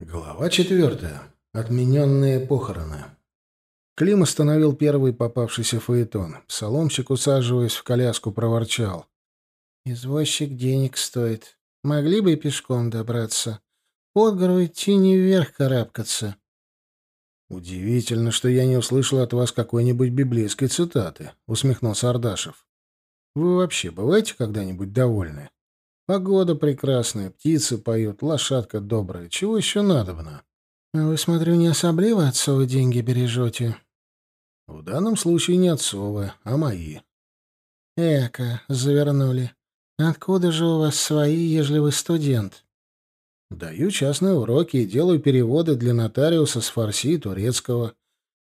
Глава четвертая. Отмененные похороны. Клим остановил первый попавшийся фаэтон. Соломщик, усаживаясь в коляску, проворчал. «Извозчик денег стоит. Могли бы и пешком добраться. Под гору идти не вверх карабкаться». «Удивительно, что я не услышал от вас какой-нибудь библейской цитаты», — усмехнулся Ардашев. «Вы вообще бываете когда-нибудь довольны?» Погода прекрасная, птицы поют, лошадка добрая. Чего еще надобно? — Вы, смотрю, не особливо отцовы деньги бережете. — В данном случае не отцовы, а мои. — Эка, завернули. Откуда же у вас свои, ежели вы студент? — Даю частные уроки и делаю переводы для нотариуса с фарси и турецкого.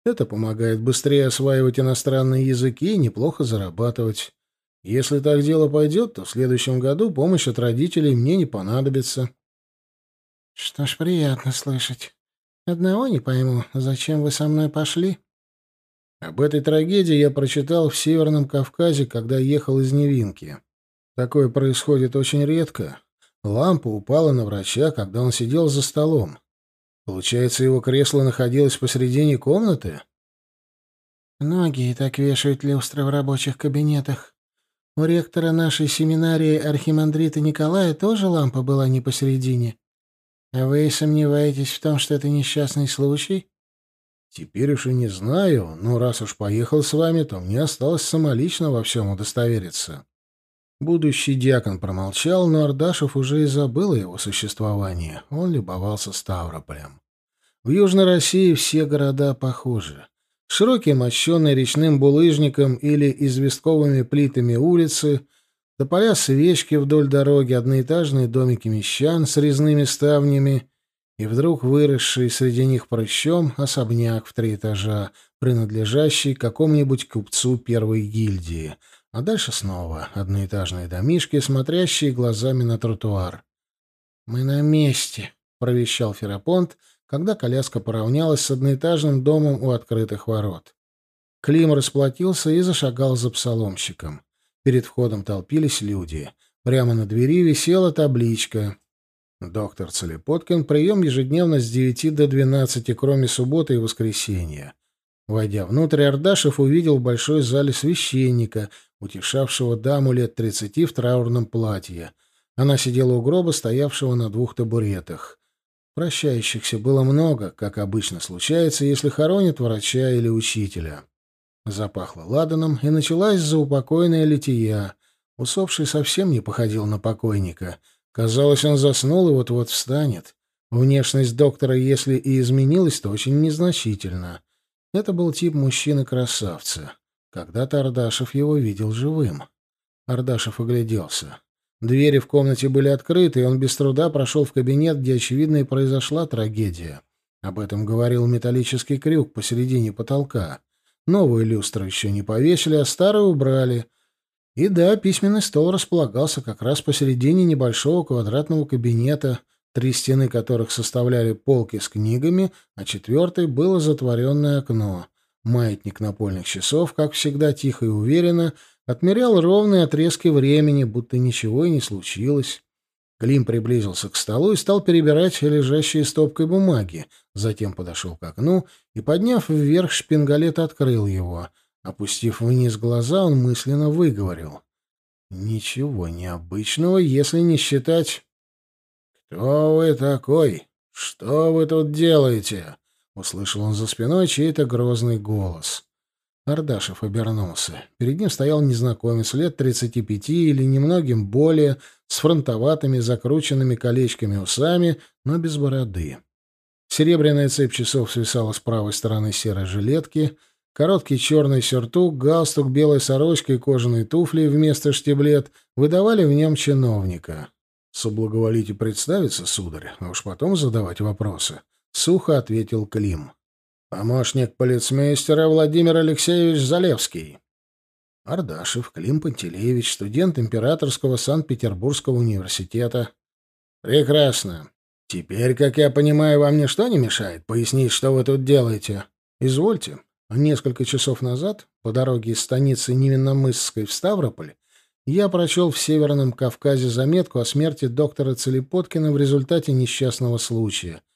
Это помогает быстрее осваивать иностранные языки и неплохо зарабатывать. Если так дело пойдет, то в следующем году помощь от родителей мне не понадобится. Что ж, приятно слышать. Одного не пойму, зачем вы со мной пошли? Об этой трагедии я прочитал в Северном Кавказе, когда ехал из Невинки. Такое происходит очень редко. Лампа упала на врача, когда он сидел за столом. Получается, его кресло находилось посредине комнаты? Многие так вешают люстры в рабочих кабинетах. У ректора нашей семинарии архимандрита Николая тоже лампа была не посередине. А вы сомневаетесь в том, что это несчастный случай? Теперь уж и не знаю, но раз уж поехал с вами, то мне осталось самолично во всем удостовериться. Будущий диакон промолчал, но Ардашев уже и забыл о его существовании. Он любовался Ставрополем. В Южной России все города похожи. Широкие, мощенные речным булыжником или известковыми плитами улицы, тополя свечки вдоль дороги, одноэтажные домики мещан с резными ставнями и вдруг выросший среди них прыщом особняк в три этажа, принадлежащий какому-нибудь купцу первой гильдии, а дальше снова одноэтажные домишки, смотрящие глазами на тротуар. «Мы на месте», — провещал Ферапонт, — когда коляска поравнялась с одноэтажным домом у открытых ворот. Клим расплатился и зашагал за псаломщиком. Перед входом толпились люди. Прямо на двери висела табличка. Доктор Целепоткин, прием ежедневно с 9 до 12, кроме субботы и воскресенья. Войдя внутрь, Ардашев увидел в большой зале священника, утешавшего даму лет 30 в траурном платье. Она сидела у гроба, стоявшего на двух табуретах. Прощающихся было много, как обычно случается, если хоронят врача или учителя. Запахло ладаном, и началась заупокойная лития. Усопший совсем не походил на покойника. Казалось, он заснул и вот-вот встанет. Внешность доктора, если и изменилась, то очень незначительно. Это был тип мужчины-красавца. Когда-то Ардашев его видел живым. Ардашев огляделся. Двери в комнате были открыты, и он без труда прошел в кабинет, где, очевидно, и произошла трагедия. Об этом говорил металлический крюк посередине потолка. Новую люстру еще не повесили, а старую убрали. И да, письменный стол располагался как раз посередине небольшого квадратного кабинета, три стены которых составляли полки с книгами, а четвертой было затворенное окно. Маятник напольных часов, как всегда, тихо и уверенно — отмерял ровные отрезки времени, будто ничего и не случилось. Клим приблизился к столу и стал перебирать лежащие стопкой бумаги, затем подошел к окну и, подняв вверх шпингалет, открыл его. Опустив вниз глаза, он мысленно выговорил. «Ничего необычного, если не считать...» «Кто вы такой? Что вы тут делаете?» — услышал он за спиной чей-то грозный голос. Ардашев обернулся. Перед ним стоял незнакомец лет тридцати пяти или немногим более, с фронтоватыми закрученными колечками усами, но без бороды. Серебряная цепь часов свисала с правой стороны серой жилетки, короткий черный сюртук, галстук, белая сорочка и кожаные туфли вместо штиблет выдавали в нем чиновника. «Соблаговолите представиться, сударь, а уж потом задавать вопросы», — сухо ответил Клим. Помощник полицмейстера Владимир Алексеевич Залевский. Ардашев Клим Пантелеевич, студент Императорского Санкт-Петербургского университета. Прекрасно. Теперь, как я понимаю, вам ничто не мешает пояснить, что вы тут делаете. Извольте. Несколько часов назад, по дороге из станицы Невинномысской в Ставрополь, я прочел в Северном Кавказе заметку о смерти доктора Целепоткина в результате несчастного случая —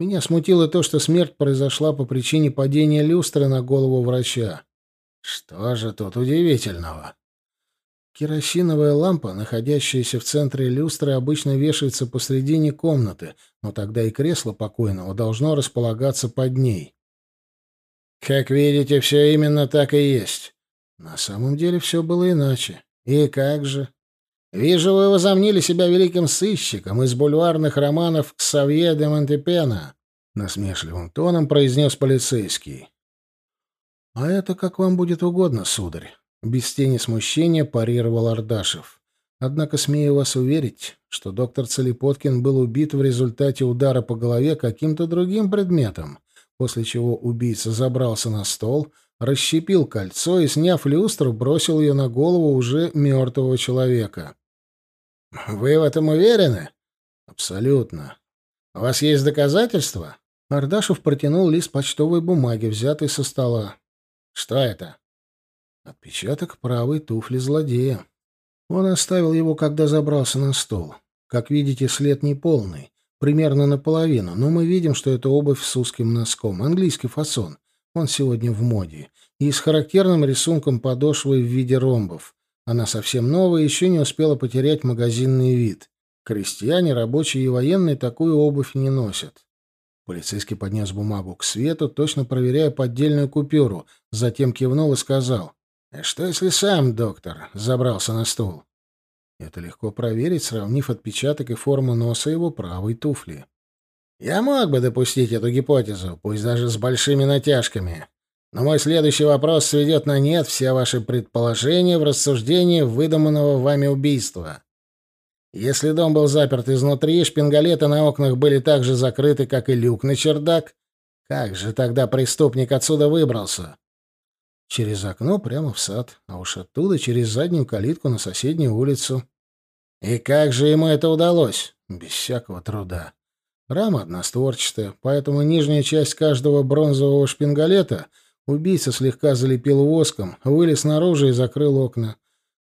Меня смутило то, что смерть произошла по причине падения люстры на голову врача. Что же тут удивительного? Керосиновая лампа, находящаяся в центре люстры, обычно вешается посредине комнаты, но тогда и кресло покойного должно располагаться под ней. Как видите, все именно так и есть. На самом деле все было иначе. И как же? Вижу, вы возомнили себя великим сыщиком из бульварных романов Ксавье де Монтепена, насмешливым тоном произнес полицейский. А это как вам будет угодно, сударь. Без тени смущения парировал Ардашев. Однако смею вас уверить, что доктор Целепоткин был убит в результате удара по голове каким-то другим предметом, после чего убийца забрался на стол, расщепил кольцо и, сняв люстру, бросил ее на голову уже мертвого человека. «Вы в этом уверены?» «Абсолютно. У вас есть доказательства?» Ардашев протянул лист почтовой бумаги, взятый со стола. «Что это?» «Отпечаток правой туфли злодея. Он оставил его, когда забрался на стол. Как видите, след неполный, примерно наполовину, но мы видим, что это обувь с узким носком, английский фасон. Он сегодня в моде. И с характерным рисунком подошвы в виде ромбов. Она совсем новая, еще не успела потерять магазинный вид. Крестьяне, рабочие и военные такую обувь не носят. Полицейский поднес бумагу к свету, точно проверяя поддельную купюру, затем кивнул и сказал. «А что, если сам доктор забрался на стул?» Это легко проверить, сравнив отпечаток и форму носа его правой туфли. «Я мог бы допустить эту гипотезу, пусть даже с большими натяжками. Но мой следующий вопрос сведет на нет все ваши предположения в рассуждении выдуманного вами убийства. Если дом был заперт изнутри, шпингалеты на окнах были так же закрыты, как и люк на чердак, как же тогда преступник отсюда выбрался? Через окно прямо в сад, а уж оттуда через заднюю калитку на соседнюю улицу. И как же ему это удалось? Без всякого труда. Рама одностворчатая, поэтому нижняя часть каждого бронзового шпингалета — Убийца слегка залепил воском, вылез наружу и закрыл окна.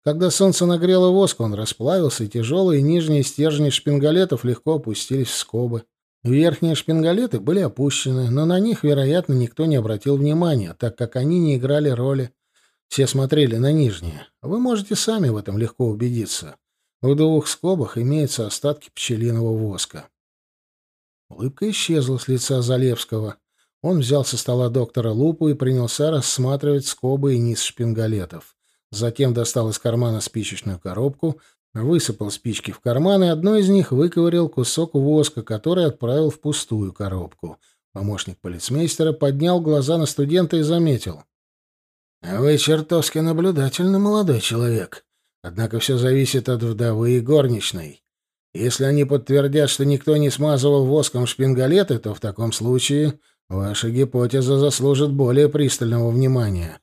Когда солнце нагрело воск, он расплавился, и тяжелые нижние стержни шпингалетов легко опустились в скобы. Верхние шпингалеты были опущены, но на них, вероятно, никто не обратил внимания, так как они не играли роли. Все смотрели на нижние. Вы можете сами в этом легко убедиться. В двух скобах имеются остатки пчелиного воска. Улыбка исчезла с лица Залевского. Он взял со стола доктора лупу и принялся рассматривать скобы и низ шпингалетов. Затем достал из кармана спичечную коробку, высыпал спички в карман и одной из них выковырял кусок воска, который отправил в пустую коробку. Помощник полицмейстера поднял глаза на студента и заметил. «Вы чертовски наблюдательный молодой человек. Однако все зависит от вдовы и горничной. Если они подтвердят, что никто не смазывал воском шпингалеты, то в таком случае Ваша гипотеза заслужит более пристального внимания.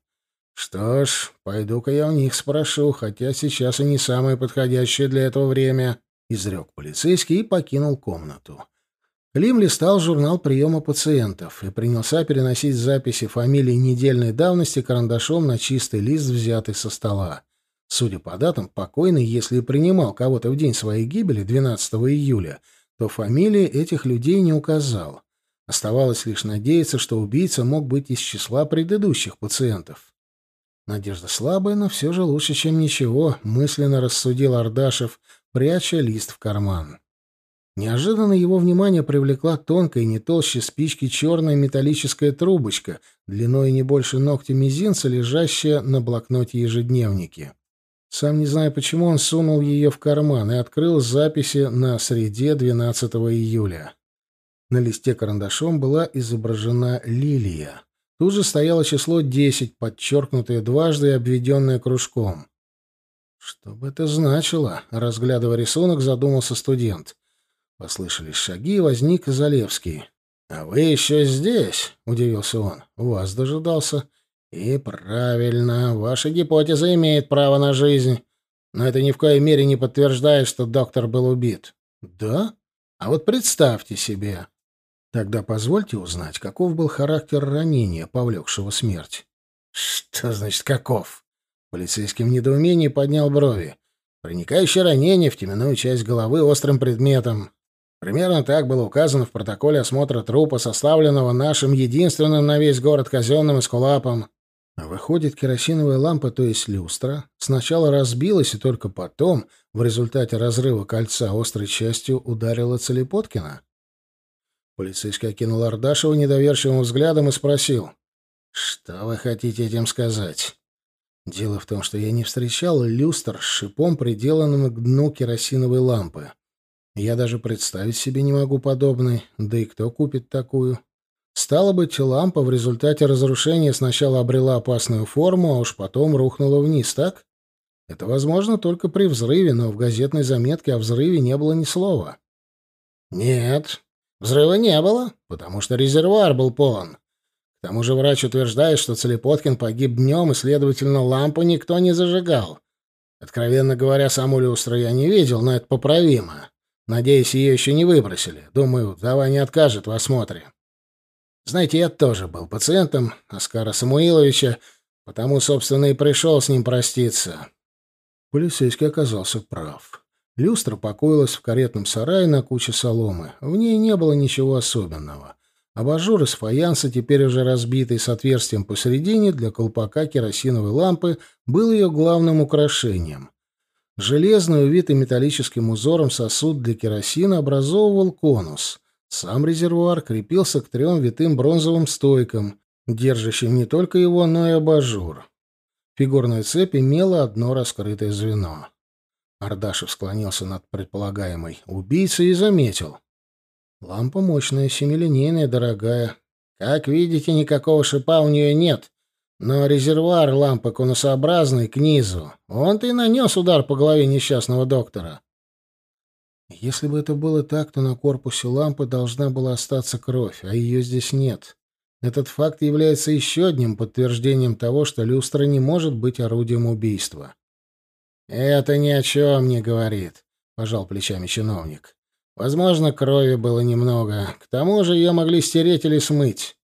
Что ж, пойду-ка я у них спрошу, хотя сейчас и не самое подходящее для этого время, изрек полицейский и покинул комнату. Клим листал журнал приема пациентов и принялся переносить записи фамилий недельной давности карандашом на чистый лист, взятый со стола. Судя по датам, покойный, если принимал кого-то в день своей гибели, 12 июля, то фамилии этих людей не указал. Оставалось лишь надеяться, что убийца мог быть из числа предыдущих пациентов. Надежда слабая, но все же лучше, чем ничего, мысленно рассудил Ардашев, пряча лист в карман. Неожиданно его внимание привлекла тонкая, не толще спички, черная металлическая трубочка, длиной не больше ногтя мизинца, лежащая на блокноте ежедневники. Сам не зная почему, он сунул ее в карман и открыл записи на среде 12 июля. На листе карандашом была изображена лилия. Тут же стояло число 10, подчеркнутое дважды и обведенное кружком. Что бы это значило? Разглядывая рисунок, задумался студент. Послышались шаги, и возник Залевский. «А вы еще здесь?» — удивился он. «Вас дожидался». «И правильно. Ваша гипотеза имеет право на жизнь. Но это ни в коей мере не подтверждает, что доктор был убит». «Да? А вот представьте себе. Тогда позвольте узнать, каков был характер ранения, повлекшего смерть. Что значит каков? Полицейский в недоумении поднял брови. Проникающее ранение в теменную часть головы острым предметом. Примерно так было указано в протоколе осмотра трупа, составленного нашим единственным на весь город казенным эскулапом. Выходит, керосиновая лампа, то есть люстра, сначала разбилась и только потом, в результате разрыва кольца, острой частью ударила Целепоткина. Полицейский окинул Ардашева недоверчивым взглядом и спросил, «Что вы хотите этим сказать?» Дело в том, что я не встречал люстр с шипом, приделанным к дну керосиновой лампы. Я даже представить себе не могу подобной, да и кто купит такую? Стало быть, лампа в результате разрушения сначала обрела опасную форму, а уж потом рухнула вниз, так? Это возможно только при взрыве, но в газетной заметке о взрыве не было ни слова. Нет, взрыва не было, потому что резервуар был полон. К тому же врач утверждает, что Целепоткин погиб днем, и, следовательно, лампу никто не зажигал. Откровенно говоря, саму люстру я не видел, но это поправимо. Надеюсь, ее еще не выбросили. Думаю, вдова не откажет в осмотре. Знаете, я тоже был пациентом Оскара Самуиловича, потому, собственно, и пришел с ним проститься. Полицейский оказался прав. Люстра покоилась в каретном сарае на куче соломы. В ней не было ничего особенного. Абажур из фаянса, теперь уже разбитый с отверстием посередине для колпака керосиновой лампы, был ее главным украшением. Железный, увитый металлическим узором сосуд для керосина образовывал конус — сам резервуар крепился к трем витым бронзовым стойкам, держащим не только его, но и абажур. Фигурная цепь имела одно раскрытое звено. Ардашев склонился над предполагаемой убийцей и заметил. Лампа мощная, семилинейная, дорогая. Как видите, никакого шипа у нее нет, но резервуар лампы конусообразный к низу. Он-то и нанес удар по голове несчастного доктора. Если бы это было так, то на корпусе лампы должна была остаться кровь, а ее здесь нет. Этот факт является еще одним подтверждением того, что люстра не может быть орудием убийства. «Это ни о чем не говорит», — пожал плечами чиновник. «Возможно, крови было немного. К тому же ее могли стереть или смыть».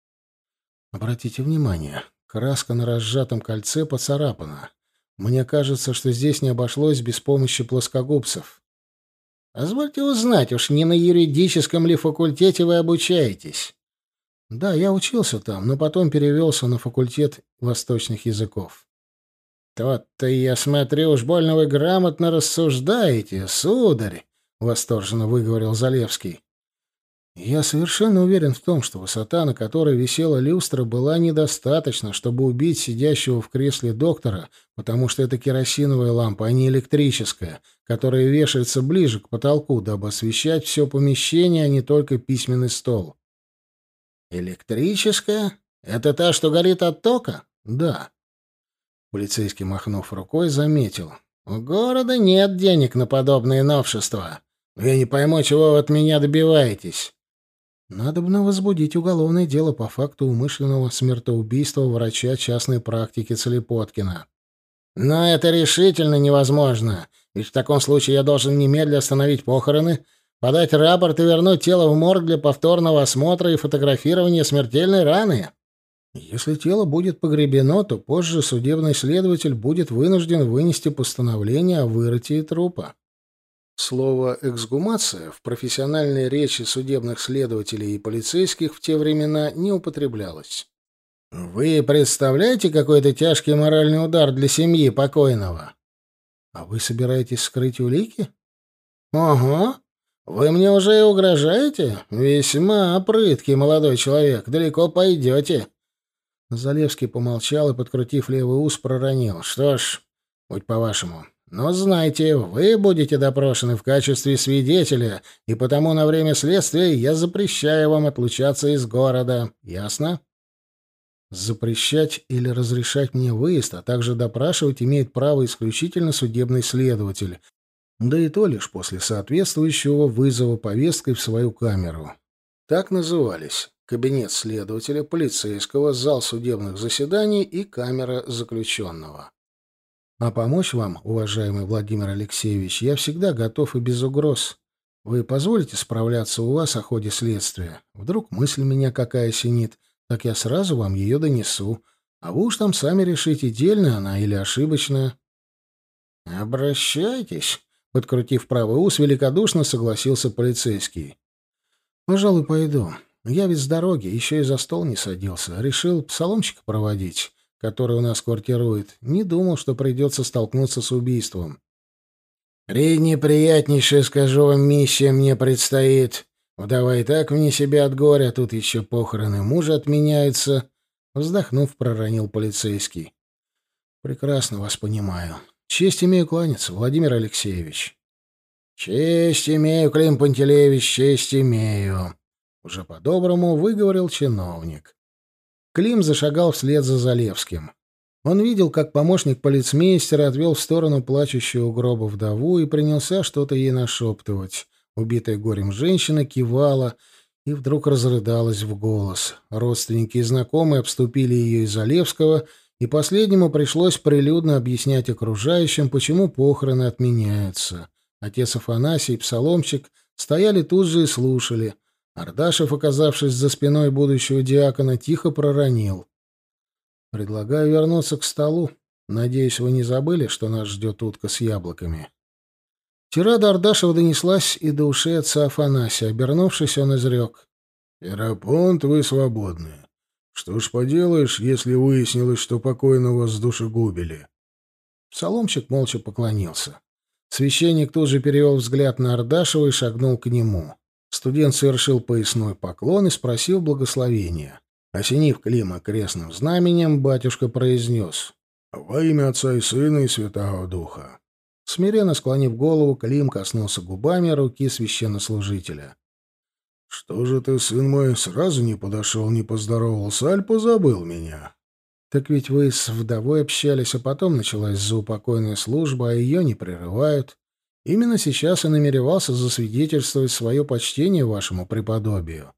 «Обратите внимание, краска на разжатом кольце поцарапана. Мне кажется, что здесь не обошлось без помощи плоскогубцев». Позвольте узнать, уж не на юридическом ли факультете вы обучаетесь? Да, я учился там, но потом перевелся на факультет восточных языков. Тот-то я смотрю, уж больно вы грамотно рассуждаете, сударь, восторженно выговорил Залевский. Я совершенно уверен в том, что высота, на которой висела люстра, была недостаточна, чтобы убить сидящего в кресле доктора, потому что это керосиновая лампа, а не электрическая, которая вешается ближе к потолку, дабы освещать все помещение, а не только письменный стол. «Электрическая? Это та, что горит от тока?» «Да». Полицейский, махнув рукой, заметил. «У города нет денег на подобные новшества. Я не пойму, чего вы от меня добиваетесь». Надо бы возбудить уголовное дело по факту умышленного смертоубийства врача частной практики Целепоткина. Но это решительно невозможно, ведь в таком случае я должен немедленно остановить похороны, подать рапорт и вернуть тело в морг для повторного осмотра и фотографирования смертельной раны. Если тело будет погребено, то позже судебный следователь будет вынужден вынести постановление о вырытии трупа. Слово «эксгумация» в профессиональной речи судебных следователей и полицейских в те времена не употреблялось. «Вы представляете какой-то тяжкий моральный удар для семьи покойного?» «А вы собираетесь скрыть улики?» «Ого! Вы мне уже и угрожаете? Весьма прыткий молодой человек. Далеко пойдете». Залевский помолчал и, подкрутив левый ус, проронил. «Что ж, будь по-вашему, но знайте, вы будете допрошены в качестве свидетеля, и потому на время следствия я запрещаю вам отлучаться из города. Ясно? Запрещать или разрешать мне выезд, а также допрашивать имеет право исключительно судебный следователь, да и то лишь после соответствующего вызова повесткой в свою камеру. Так назывались кабинет следователя, полицейского, зал судебных заседаний и камера заключенного. А помочь вам, уважаемый Владимир Алексеевич, я всегда готов и без угроз. Вы позволите справляться у вас о ходе следствия? Вдруг мысль меня какая осенит, так я сразу вам ее донесу. А вы уж там сами решите, дельная она или ошибочная. «Обращайтесь», — подкрутив правый ус, великодушно согласился полицейский. Пожалуй, пойду. Я ведь с дороги, еще и за стол не садился. Решил псаломчика проводить, который у нас квартирует. Не думал, что придется столкнуться с убийством. «Пренеприятнейшая, скажу вам, миссия мне предстоит. Вдова и так вне себя от горя, тут еще похороны мужа отменяются», — вздохнув, проронил полицейский. «Прекрасно вас понимаю. Честь имею кланяться, Владимир Алексеевич». «Честь имею, Клим Пантелеевич, честь имею», — уже по-доброму выговорил чиновник. Клим зашагал вслед за Залевским. Он видел, как помощник полицмейстера отвел в сторону плачущую у гроба вдову и принялся что-то ей нашептывать. Убитая горем женщина кивала и вдруг разрыдалась в голос. Родственники и знакомые обступили ее из Залевского, и последнему пришлось прилюдно объяснять окружающим, почему похороны отменяются. Отец Афанасий и псаломщик стояли тут же и слушали. Ардашев, оказавшись за спиной будущего диакона, тихо проронил. «Предлагаю вернуться к столу. Надеюсь, вы не забыли, что нас ждет утка с яблоками». Тирада Ардашева донеслась и до ушей отца Афанасия. Обернувшись, он изрек. «Ферапонт, вы свободны. Что ж поделаешь, если выяснилось, что покойного с душегубили?» Псаломщик молча поклонился. Священник тут же перевел взгляд на Ардашева и шагнул к нему. Студент совершил поясной поклон и спросил благословения. Осенив Клима крестным знаменем, батюшка произнес «Во имя Отца и Сына и Святого Духа». Смиренно склонив голову, Клим коснулся губами руки священнослужителя. «Что же ты, сын мой, сразу не подошел, не поздоровался, аль позабыл меня?» Так ведь вы с вдовой общались, а потом началась заупокойная служба, а ее не прерывают. Именно сейчас и намеревался засвидетельствовать свое почтение вашему преподобию.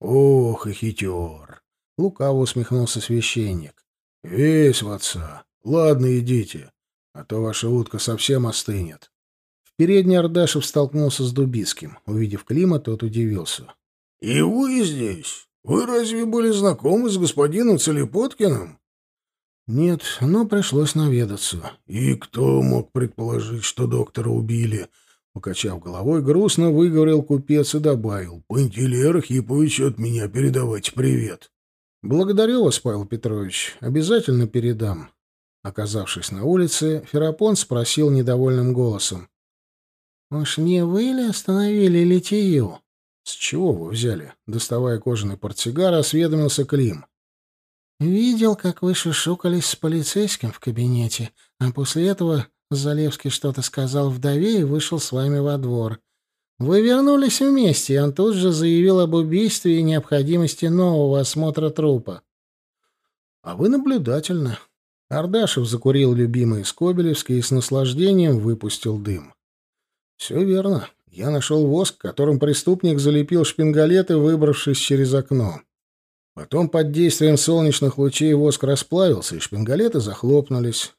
Ох и хитер! Лукаво усмехнулся священник. Весь в отца. Ладно, идите, а то ваша утка совсем остынет. В передний Ардашев столкнулся с Дубицким. Увидев Клима, тот удивился. — И вы здесь? Вы разве были знакомы с господином Целепоткиным? Нет, но пришлось наведаться. И кто мог предположить, что доктора убили? Покачав головой, грустно выговорил купец и добавил. Пантелей Архипович от меня передавайте привет. Благодарю вас, Павел Петрович. Обязательно передам. Оказавшись на улице, Ферапон спросил недовольным голосом. «Уж не вы ли остановили литию?» «С чего вы взяли?» Доставая кожаный портсигар, осведомился Клим. «Видел, как вы шушукались с полицейским в кабинете, а после этого Залевский что-то сказал вдове и вышел с вами во двор. Вы вернулись вместе, и он тут же заявил об убийстве и необходимости нового осмотра трупа». «А вы наблюдательны». Ардашев закурил любимый Скобелевский и с наслаждением выпустил дым. «Все верно. Я нашел воск, которым преступник залепил шпингалеты, выбравшись через окно. Потом под действием солнечных лучей воск расплавился, и шпингалеты захлопнулись.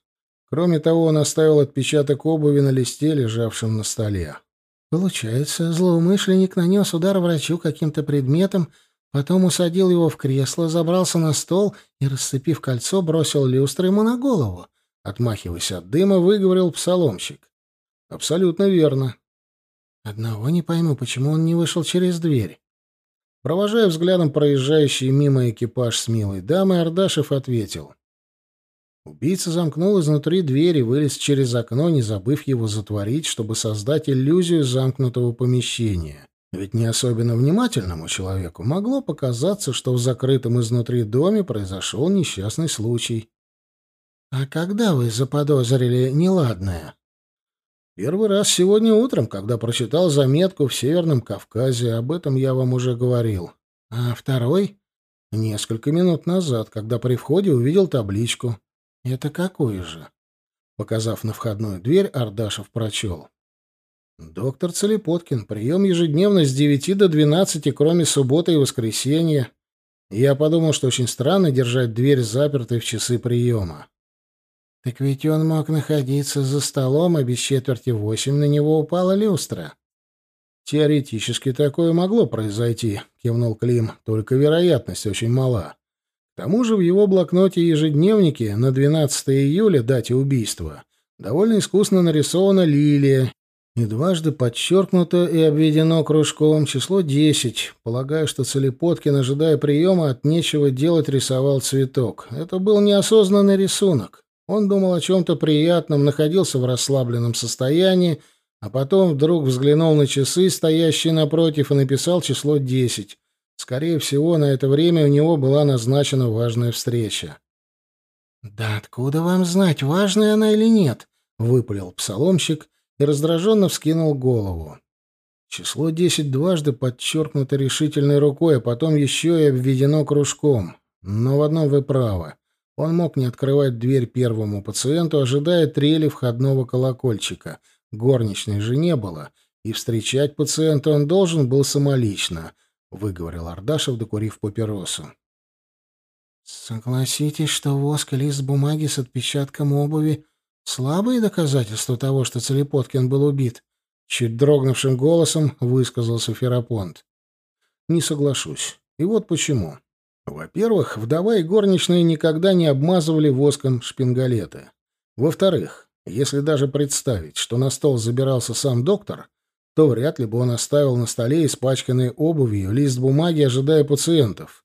Кроме того, он оставил отпечаток обуви на листе, лежавшем на столе. Получается, злоумышленник нанес удар врачу каким-то предметом, потом усадил его в кресло, забрался на стол и, расцепив кольцо, бросил люстру ему на голову. Отмахиваясь от дыма, выговорил псаломщик. Абсолютно верно. Одного не пойму, почему он не вышел через дверь. Провожая взглядом проезжающий мимо экипаж с милой дамой, Ардашев ответил. Убийца замкнул изнутри дверь и вылез через окно, не забыв его затворить, чтобы создать иллюзию замкнутого помещения. Ведь не особенно внимательному человеку могло показаться, что в закрытом изнутри доме произошел несчастный случай. «А когда вы заподозрили неладное?» Первый раз сегодня утром, когда прочитал заметку в Северном Кавказе, об этом я вам уже говорил. А второй — несколько минут назад, когда при входе увидел табличку. Это какую же? Показав на входную дверь, Ардашев прочел. «Доктор Целепоткин, прием ежедневно с девяти до двенадцати, кроме субботы и воскресенья. Я подумал, что очень странно держать дверь запертой в часы приема. Так ведь он мог находиться за столом, а без четверти восемь на него упала люстра. Теоретически такое могло произойти, кивнул Клим, только вероятность очень мала. К тому же в его блокноте ежедневнике на 12 июля, дате убийства, довольно искусно нарисована лилия, И дважды подчеркнуто и обведено кружком число десять. Полагаю, что Целепоткин, ожидая приема, от нечего делать рисовал цветок. Это был неосознанный рисунок. Он думал о чем-то приятном, находился в расслабленном состоянии, а потом вдруг взглянул на часы, стоящие напротив, и написал число десять. Скорее всего, на это время у него была назначена важная встреча. «Да откуда вам знать, важная она или нет?» — выпалил псаломщик и раздраженно вскинул голову. Число десять дважды подчеркнуто решительной рукой, а потом еще и обведено кружком. Но в одном вы правы. Он мог не открывать дверь первому пациенту, ожидая трели входного колокольчика. Горничной же не было, и встречать пациента он должен был самолично, — выговорил Ардашев, докурив папиросу. «Согласитесь, что воск и лист бумаги с отпечатком обуви Слабые доказательства того, что Целепоткин был убит, чуть дрогнувшим голосом высказался Ферапонт. Не соглашусь. И вот почему. Во-первых, вдова и горничные никогда не обмазывали воском шпингалеты. Во-вторых, если даже представить, что на стол забирался сам доктор, то вряд ли бы он оставил на столе испачканный обувью лист бумаги, ожидая пациентов.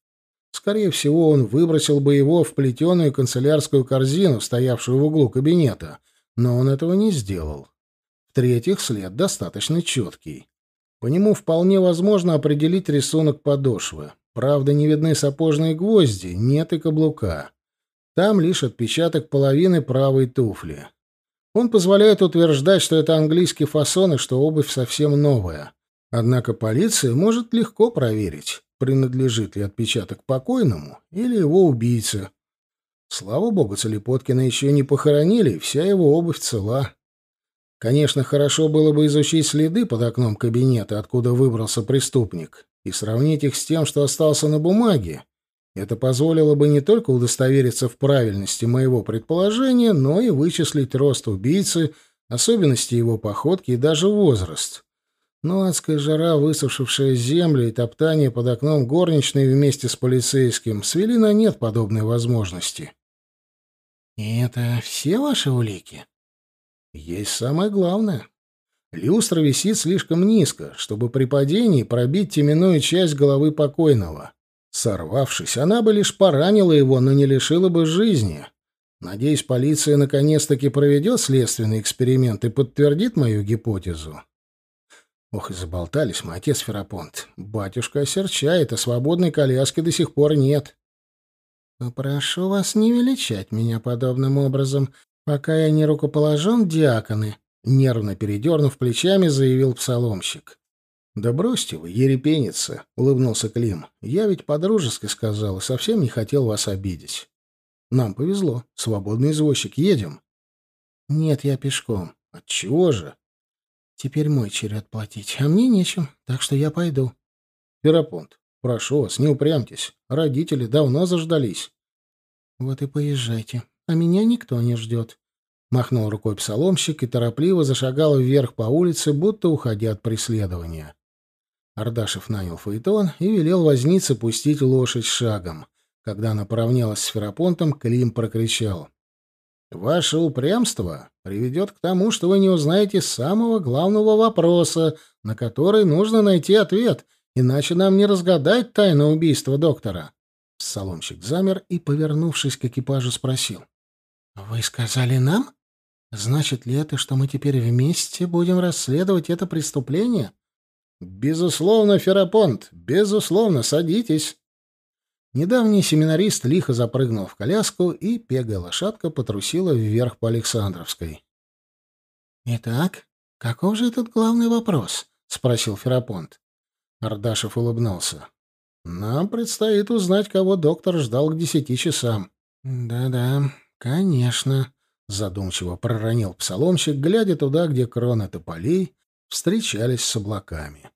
Скорее всего, он выбросил бы его в плетеную канцелярскую корзину, стоявшую в углу кабинета, но он этого не сделал. В-третьих, след достаточно четкий. По нему вполне возможно определить рисунок подошвы. Правда, не видны сапожные гвозди, нет и каблука. Там лишь отпечаток половины правой туфли. Он позволяет утверждать, что это английский фасон и что обувь совсем новая. Однако полиция может легко проверить, принадлежит ли отпечаток покойному или его убийце. Слава богу, Целепоткина еще не похоронили, вся его обувь цела. Конечно, хорошо было бы изучить следы под окном кабинета, откуда выбрался преступник, и сравнить их с тем, что остался на бумаге. Это позволило бы не только удостовериться в правильности моего предположения, но и вычислить рост убийцы, особенности его походки и даже возраст. Но адская жара, высушившая землю и топтание под окном горничной вместе с полицейским свели на нет подобной возможности. «И это все ваши улики?» «Есть самое главное. Люстра висит слишком низко, чтобы при падении пробить теменную часть головы покойного. Сорвавшись, она бы лишь поранила его, но не лишила бы жизни. Надеюсь, полиция наконец-таки проведет следственный эксперимент и подтвердит мою гипотезу. Ох, и заболтались мы, отец Ферапонт. Батюшка осерчает, а свободной коляски до сих пор нет. Прошу вас не величать меня подобным образом, пока я не рукоположен диаконы, нервно передернув плечами, заявил псаломщик. «Да бросьте вы, ерепениться», — улыбнулся Клим. «Я ведь по-дружески сказал и совсем не хотел вас обидеть. Нам повезло. Свободный извозчик. Едем». «Нет, я пешком». «Отчего же?» Теперь мой черед платить, а мне нечем, так что я пойду. Ферапонт, прошу вас, не упрямьтесь. Родители давно заждались. Вот и поезжайте, а меня никто не ждет. Махнул рукой псаломщик и торопливо зашагал вверх по улице, будто уходя от преследования. Ардашев нанял фаэтон и велел вознице пустить лошадь шагом. Когда она поравнялась с Ферапонтом, Клим прокричал. Ваше упрямство приведет к тому, что вы не узнаете самого главного вопроса, на который нужно найти ответ, иначе нам не разгадать тайну убийства доктора. Соломщик замер и, повернувшись к экипажу, спросил. «Вы сказали нам? Значит ли это, что мы теперь вместе будем расследовать это преступление?» «Безусловно, Ферапонт, безусловно, садитесь». Недавний семинарист лихо запрыгнул в коляску, и пегая лошадка потрусила вверх по Александровской. «Итак, каков же этот главный вопрос?» — спросил Ферапонт. Ардашев улыбнулся. «Нам предстоит узнать, кого доктор ждал к десяти часам». «Да-да, конечно», — задумчиво проронил псаломщик, глядя туда, где кроны тополей встречались с облаками.